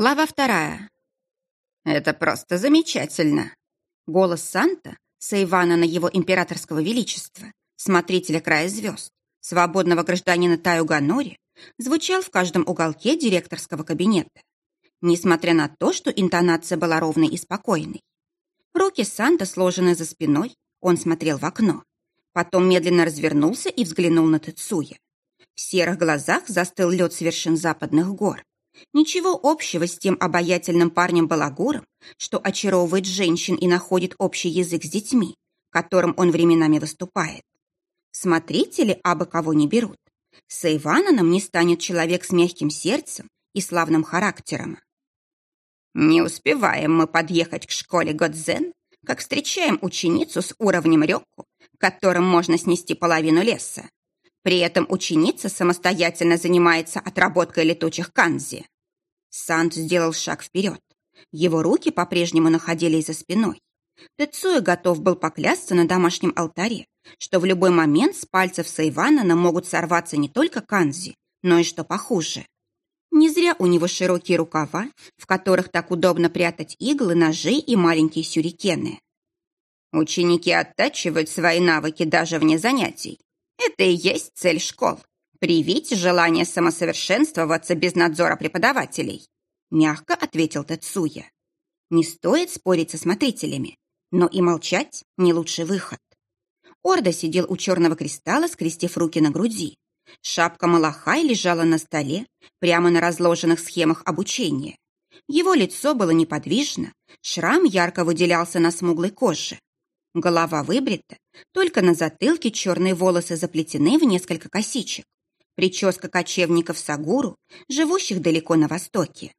Глава вторая. «Это просто замечательно!» Голос Санта, Сайвана на его императорского величества, смотрителя края звезд, свободного гражданина Таюганори, звучал в каждом уголке директорского кабинета. Несмотря на то, что интонация была ровной и спокойной. Руки Санта сложены за спиной, он смотрел в окно. Потом медленно развернулся и взглянул на Тецуя. В серых глазах застыл лед с вершин западных гор. Ничего общего с тем обаятельным парнем-балагуром, что очаровывает женщин и находит общий язык с детьми, которым он временами выступает. Смотрители абы кого не берут. С Ивананом не станет человек с мягким сердцем и славным характером. Не успеваем мы подъехать к школе Годзен, как встречаем ученицу с уровнем рёку, которым можно снести половину леса. При этом ученица самостоятельно занимается отработкой летучих канзи. Сант сделал шаг вперед. Его руки по-прежнему находились за спиной. Тецуя готов был поклясться на домашнем алтаре, что в любой момент с пальцев Сайванана могут сорваться не только канзи, но и что похуже. Не зря у него широкие рукава, в которых так удобно прятать иглы, ножи и маленькие сюрикены. Ученики оттачивают свои навыки даже вне занятий. Это и есть цель школ – привить желание самосовершенствоваться без надзора преподавателей, мягко ответил Тецуя. Не стоит спорить со смотрителями, но и молчать – не лучший выход. Орда сидел у черного кристалла, скрестив руки на груди. Шапка Малахай лежала на столе, прямо на разложенных схемах обучения. Его лицо было неподвижно, шрам ярко выделялся на смуглой коже. Голова выбрита, только на затылке черные волосы заплетены в несколько косичек. Прическа кочевников Сагуру, живущих далеко на востоке.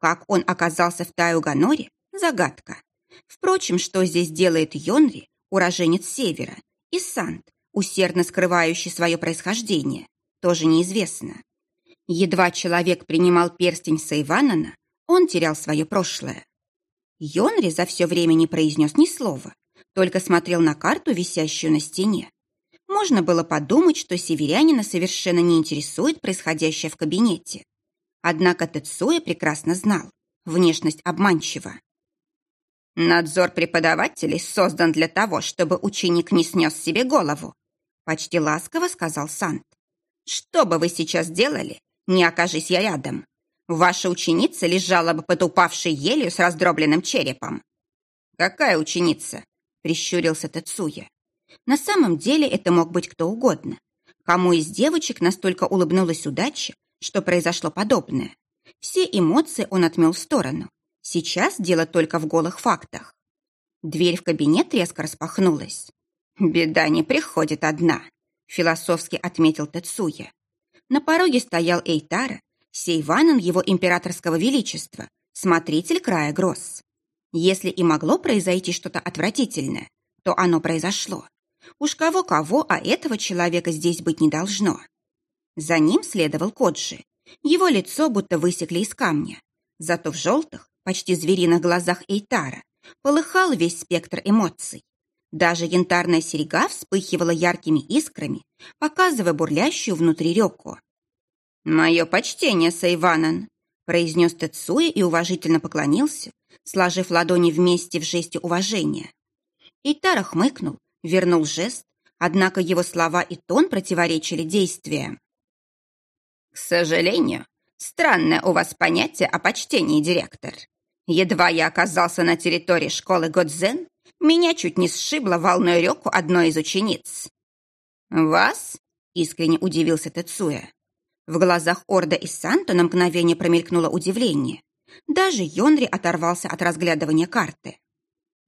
Как он оказался в Таюганоре – загадка. Впрочем, что здесь делает Йонри, уроженец Севера, и Сант, усердно скрывающий свое происхождение, тоже неизвестно. Едва человек принимал перстень Сайванана, он терял свое прошлое. Йонри за все время не произнес ни слова, только смотрел на карту, висящую на стене. Можно было подумать, что северянина совершенно не интересует происходящее в кабинете. Однако Тецуя прекрасно знал, внешность обманчива. «Надзор преподавателей создан для того, чтобы ученик не снес себе голову», почти ласково сказал Сант. «Что бы вы сейчас делали, не окажись я рядом? Ваша ученица лежала бы под упавшей елью с раздробленным черепом». «Какая ученица?» прищурился Тацуя. На самом деле это мог быть кто угодно. Кому из девочек настолько улыбнулась удача, что произошло подобное? Все эмоции он отмел в сторону. Сейчас дело только в голых фактах. Дверь в кабинет резко распахнулась. «Беда не приходит одна», — философски отметил Тецуя. На пороге стоял Эйтара, Сейванан его императорского величества, смотритель края гроз. Если и могло произойти что-то отвратительное, то оно произошло. Уж кого-кого, а этого человека здесь быть не должно. За ним следовал Коджи. Его лицо будто высекли из камня. Зато в желтых, почти звериных глазах Эйтара полыхал весь спектр эмоций. Даже янтарная серега вспыхивала яркими искрами, показывая бурлящую внутри реку. «Мое почтение, Сайванан!» произнес Тецуя и уважительно поклонился, сложив ладони вместе в жесте уважения. Итара хмыкнул, вернул жест, однако его слова и тон противоречили действиям. «К сожалению, странное у вас понятие о почтении, директор. Едва я оказался на территории школы Годзен, меня чуть не сшибло волной реку одной из учениц». «Вас?» — искренне удивился Тецуя. В глазах Орда и Санта на мгновение промелькнуло удивление. Даже Йонри оторвался от разглядывания карты.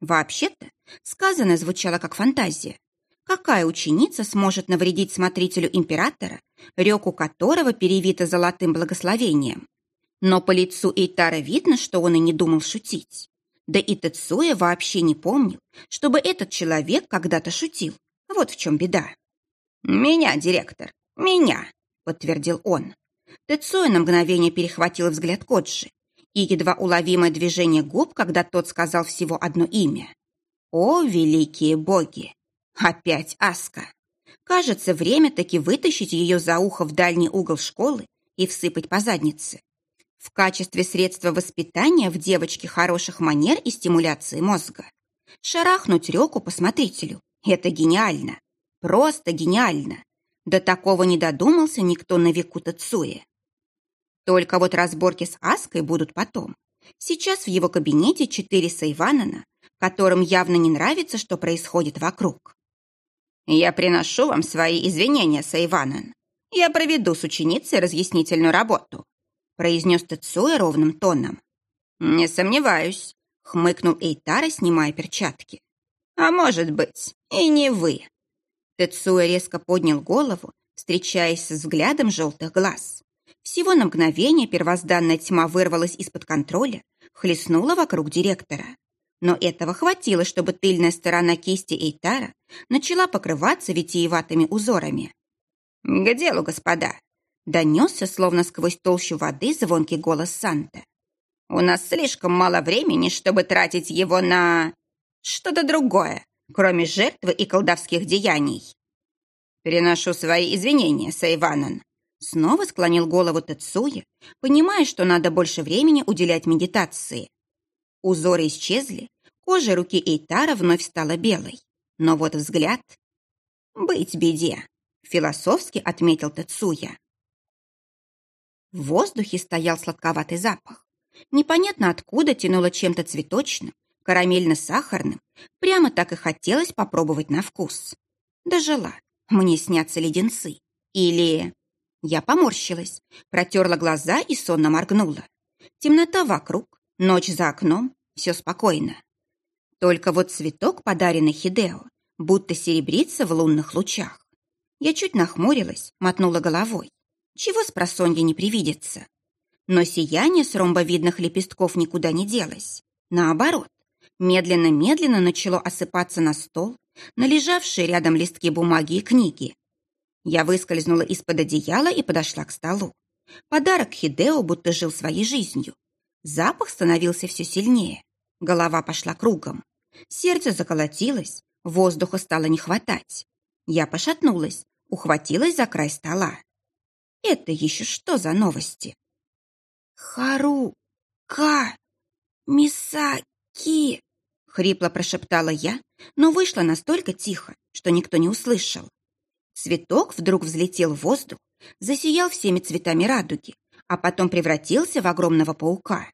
Вообще-то, сказанное звучало как фантазия. Какая ученица сможет навредить смотрителю императора, реку которого перевита золотым благословением? Но по лицу Эйтара видно, что он и не думал шутить. Да и Тецуя вообще не помнил, чтобы этот человек когда-то шутил. Вот в чем беда. «Меня, директор, меня!» подтвердил он. Тецуя на мгновение перехватил взгляд Коджи и едва уловимое движение губ, когда тот сказал всего одно имя. «О, великие боги! Опять Аска! Кажется, время таки вытащить ее за ухо в дальний угол школы и всыпать по заднице. В качестве средства воспитания в девочке хороших манер и стимуляции мозга. Шарахнуть реку по смотрителю – это гениально. Просто гениально. До такого не додумался никто на веку Тацуя. Только вот разборки с Аской будут потом. Сейчас в его кабинете четыре Сайванана, которым явно не нравится, что происходит вокруг. «Я приношу вам свои извинения, Сайванан. Я проведу с ученицей разъяснительную работу», произнес Тецуя ровным тоном. «Не сомневаюсь», — хмыкнул Эйтара, снимая перчатки. «А может быть, и не вы». Тецуя резко поднял голову, встречаясь с взглядом желтых глаз. Всего на мгновение первозданная тьма вырвалась из-под контроля, хлестнула вокруг директора. Но этого хватило, чтобы тыльная сторона кисти Эйтара начала покрываться витиеватыми узорами. «К делу, господа!» — донесся, словно сквозь толщу воды, звонкий голос Санта. «У нас слишком мало времени, чтобы тратить его на... что-то другое, кроме жертвы и колдовских деяний». «Переношу свои извинения, Сайванан», Снова склонил голову Тацуя, понимая, что надо больше времени уделять медитации. Узоры исчезли, кожа руки Эйтара вновь стала белой. Но вот взгляд... «Быть беде», — философски отметил Тацуя. В воздухе стоял сладковатый запах. Непонятно откуда тянуло чем-то цветочным, карамельно-сахарным. Прямо так и хотелось попробовать на вкус. Дожила. Мне снятся леденцы. Или... Я поморщилась, протерла глаза и сонно моргнула. Темнота вокруг, ночь за окном, все спокойно. Только вот цветок, подаренный Хидео, будто серебрится в лунных лучах. Я чуть нахмурилась, мотнула головой. Чего с просонья не привидится? Но сияние с ромбовидных лепестков никуда не делось. Наоборот, медленно-медленно начало осыпаться на стол, на лежавшие рядом листки бумаги и книги. Я выскользнула из-под одеяла и подошла к столу. Подарок Хидео будто жил своей жизнью. Запах становился все сильнее. Голова пошла кругом. Сердце заколотилось, воздуха стало не хватать. Я пошатнулась, ухватилась за край стола. Это еще что за новости? Хару, Ка, Мисаки, хрипло прошептала я, но вышла настолько тихо, что никто не услышал. Цветок вдруг взлетел в воздух, засиял всеми цветами радуги, а потом превратился в огромного паука.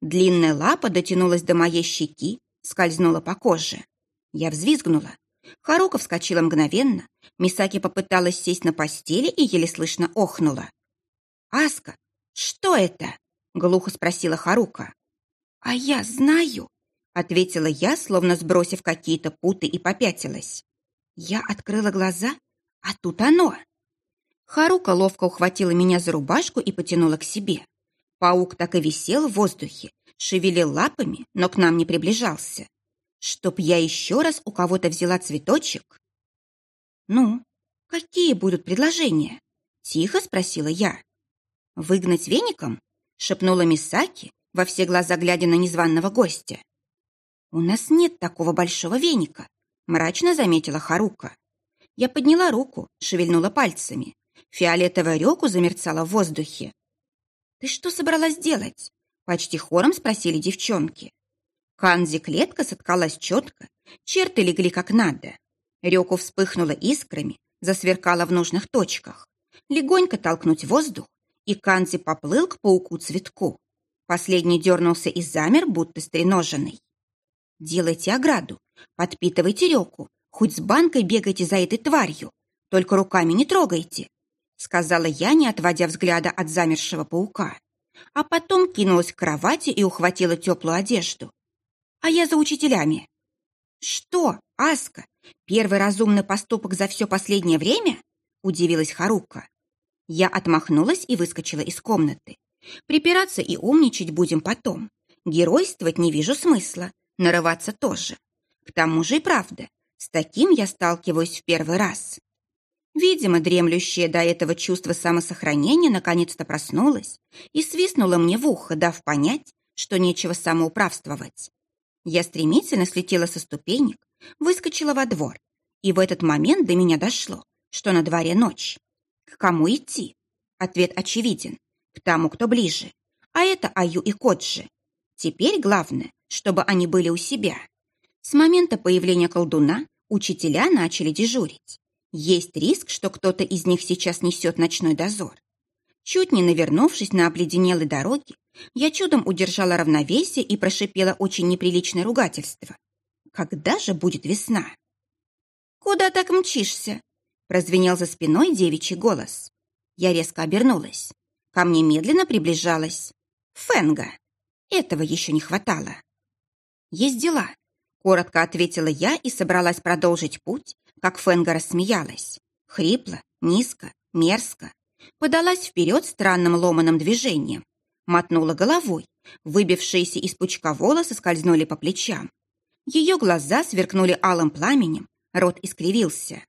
Длинная лапа дотянулась до моей щеки, скользнула по коже. Я взвизгнула. Харука вскочила мгновенно. Мисаки попыталась сесть на постели и еле слышно охнула. «Аска, что это?» — глухо спросила Харука. «А я знаю», — ответила я, словно сбросив какие-то путы и попятилась. Я открыла глаза а тут оно. Харука ловко ухватила меня за рубашку и потянула к себе. Паук так и висел в воздухе, шевелил лапами, но к нам не приближался. Чтоб я еще раз у кого-то взяла цветочек? Ну, какие будут предложения? Тихо спросила я. Выгнать веником? Шепнула Мисаки, во все глаза глядя на незваного гостя. «У нас нет такого большого веника», — мрачно заметила Харука. Я подняла руку, шевельнула пальцами. Фиолетовая реку замерцала в воздухе. «Ты что собралась делать?» Почти хором спросили девчонки. Канзи клетка соткалась четко, черты легли как надо. Реку вспыхнула искрами, засверкала в нужных точках. Легонько толкнуть воздух, и Канзи поплыл к пауку-цветку. Последний дернулся и замер, будто стреноженный. «Делайте ограду, подпитывайте реку, Хоть с банкой бегайте за этой тварью, только руками не трогайте», сказала я, не отводя взгляда от замершего паука. А потом кинулась к кровати и ухватила теплую одежду. А я за учителями. «Что, Аска, первый разумный поступок за все последнее время?» удивилась Харука. Я отмахнулась и выскочила из комнаты. Припираться и умничать будем потом. Геройствовать не вижу смысла, нарываться тоже. К тому же и правда, с таким я сталкиваюсь в первый раз. Видимо, дремлющее до этого чувство самосохранения наконец-то проснулось и свистнуло мне в ухо, дав понять, что нечего самоуправствовать. Я стремительно слетела со ступенек, выскочила во двор, и в этот момент до меня дошло, что на дворе ночь. К кому идти? Ответ очевиден. К тому, кто ближе. А это Аю и Коджи. Теперь главное, чтобы они были у себя. С момента появления колдуна учителя начали дежурить. Есть риск, что кто-то из них сейчас несет ночной дозор. Чуть не навернувшись на обледенелой дороге, я чудом удержала равновесие и прошипела очень неприличное ругательство. Когда же будет весна? «Куда так мчишься?» прозвенел за спиной девичий голос. Я резко обернулась. Ко мне медленно приближалась. Фенга. Этого еще не хватало. Есть дела. Коротко ответила я и собралась продолжить путь, как Фенга рассмеялась. Хрипло, низко, мерзко. Подалась вперед странным ломаным движением. Мотнула головой. Выбившиеся из пучка волосы скользнули по плечам. Ее глаза сверкнули алым пламенем, рот искривился.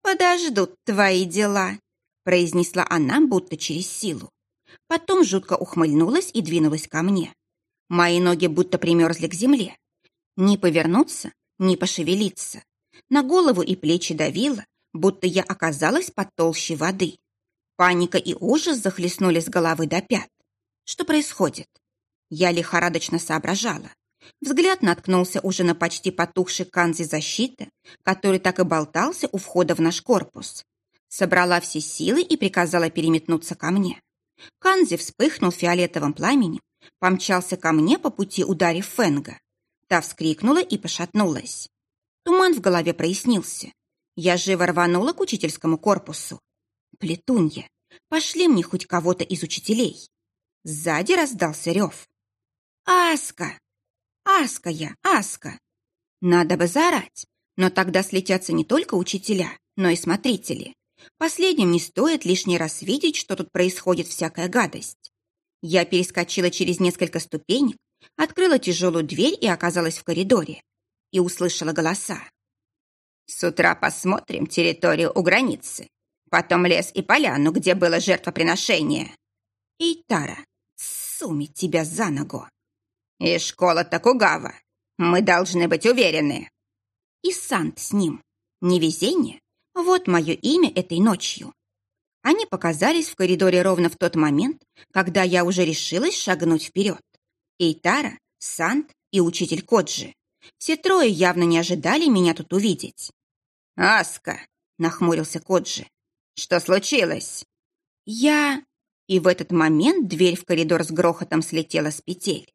«Подождут твои дела», — произнесла она будто через силу. Потом жутко ухмыльнулась и двинулась ко мне. Мои ноги будто примерзли к земле. Ни повернуться, ни пошевелиться. На голову и плечи давило, будто я оказалась под толщей воды. Паника и ужас захлестнули с головы до пят. Что происходит? Я лихорадочно соображала. Взгляд наткнулся уже на почти потухший канзи защиты, который так и болтался у входа в наш корпус. Собрала все силы и приказала переметнуться ко мне. Канзи вспыхнул фиолетовым пламенем, помчался ко мне по пути ударив Фенга. Та вскрикнула и пошатнулась. Туман в голове прояснился. Я живо рванула к учительскому корпусу. Плетунья, пошли мне хоть кого-то из учителей. Сзади раздался рев. «Аска!» «Аска я, Аска!» Надо бы заорать, но тогда слетятся не только учителя, но и смотрители. Последним не стоит лишний раз видеть, что тут происходит всякая гадость. Я перескочила через несколько ступенек, открыла тяжелую дверь и оказалась в коридоре. И услышала голоса. «С утра посмотрим территорию у границы. Потом лес и поляну, где было жертвоприношение. И Тара, суми тебя за ногу!» «И школа Токугава. Мы должны быть уверены». «И Сант с ним. Невезение? Вот мое имя этой ночью». Они показались в коридоре ровно в тот момент, когда я уже решилась шагнуть вперед. Эйтара, Сант и учитель Коджи. Все трое явно не ожидали меня тут увидеть. «Аска!» — нахмурился Коджи. «Что случилось?» «Я...» И в этот момент дверь в коридор с грохотом слетела с петель.